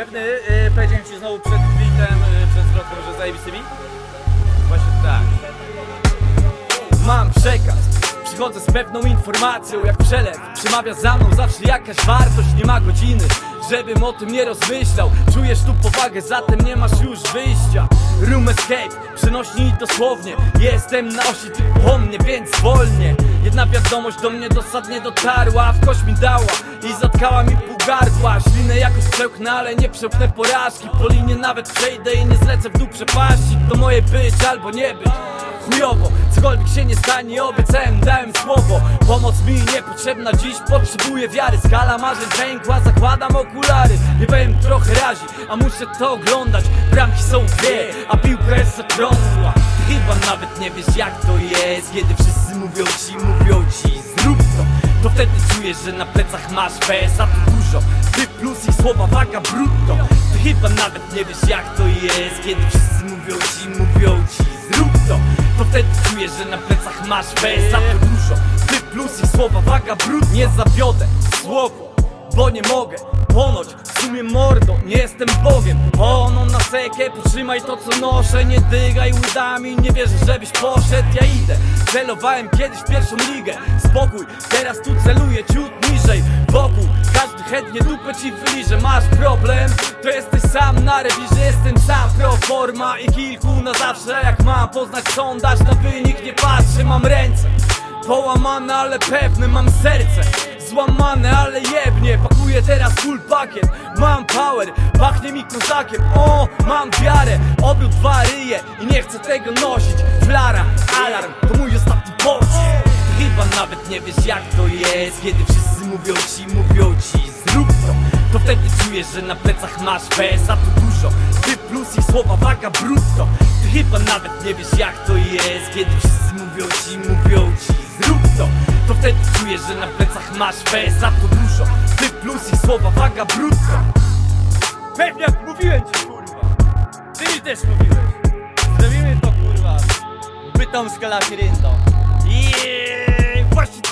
Pewny, yy, powiedziałem ci znowu przed bitem, yy, przed zwrotką, że zajebisty beat? Właśnie tak. Przychodzę z pewną informacją jak przelew Przemawia za mną. Zawsze jakaś wartość Nie ma godziny, żebym o tym nie rozmyślał. Czujesz tu powagę, zatem nie masz już wyjścia. Room escape, przenośni dosłownie. Jestem na osi, ty po mnie, więc wolnie. Jedna wiadomość do mnie dosadnie dotarła. W kość mi dała i zatkała mi pół gardła. Ślinę jakoś przełknę, ale nie przełknę porażki. Po linie nawet przejdę i nie zlecę w dół przepaści. To moje być albo nie być chujowo. Cokolwiek się nie stanie, obiecałem, dałem słowo. Pomoc mi niepotrzebna dziś, potrzebuję wiary. Skala marzeń pękła, zakładam okulary. Nie powiem, trochę razi, a muszę to oglądać. Bramki są dwie, a piłka jest Ty chyba nawet nie wiesz jak to jest Kiedy wszyscy mówią ci, mówią ci zrób to. To wtedy czujesz, że na plecach masz PS, a tu dużo. Ty plus i słowa waga brutto. Ty chyba nawet nie wiesz jak to jest Kiedy wszyscy mówią ci, mówią ci zrób to To wtedy czujesz, że na plecach masz PS, a to dużo. Ty plus i słowa waga brutto Nie zawiodę. Słowo, bo nie mogę. Ponoć w sumie mordo, nie jestem Bogiem. Ono na sekę, potrzymaj to co noszę. Nie dygaj łydami, nie wierzę żebyś poszedł. Ja idę, celowałem kiedyś w pierwszą ligę. Spokój, teraz tu celuję ciut chętnie dupę ci wyliże Masz problem, to jesteś sam na rewirze Jestem sam. Pro forma i kilku na zawsze. Jak mam poznać sondaż, na wynik nie patrzę. Mam ręce Połamane, ale pewne mam serce. Złamane, ale jebnie. Pakuję teraz full pakiet. Mam power, pachnie mi kozakiem. O, mam wiarę. Obrót dwa ryje i nie chcę tego nosić. Flara, alarm, to mój ostatni Ty Chyba nawet nie wiesz jak to jest. Kiedy wszyscy mówią ci, mówią ci wtedy czujesz, że na plecach masz PS, a to dużo. Ty plus i słowa waga brutto. Ty chyba nawet nie wiesz jak to jest. Kiedy wszyscy mówią ci, mówią ci Zrób to. To wtedy czujesz, że na plecach masz PS, a to dużo. Ty plus i słowa waga brutto. Pewnie jak mówiłem ci kurwa. Ty mi też mówiłeś. Zrobimy to kurwa. Bytomska labirynto Jeee, właśnie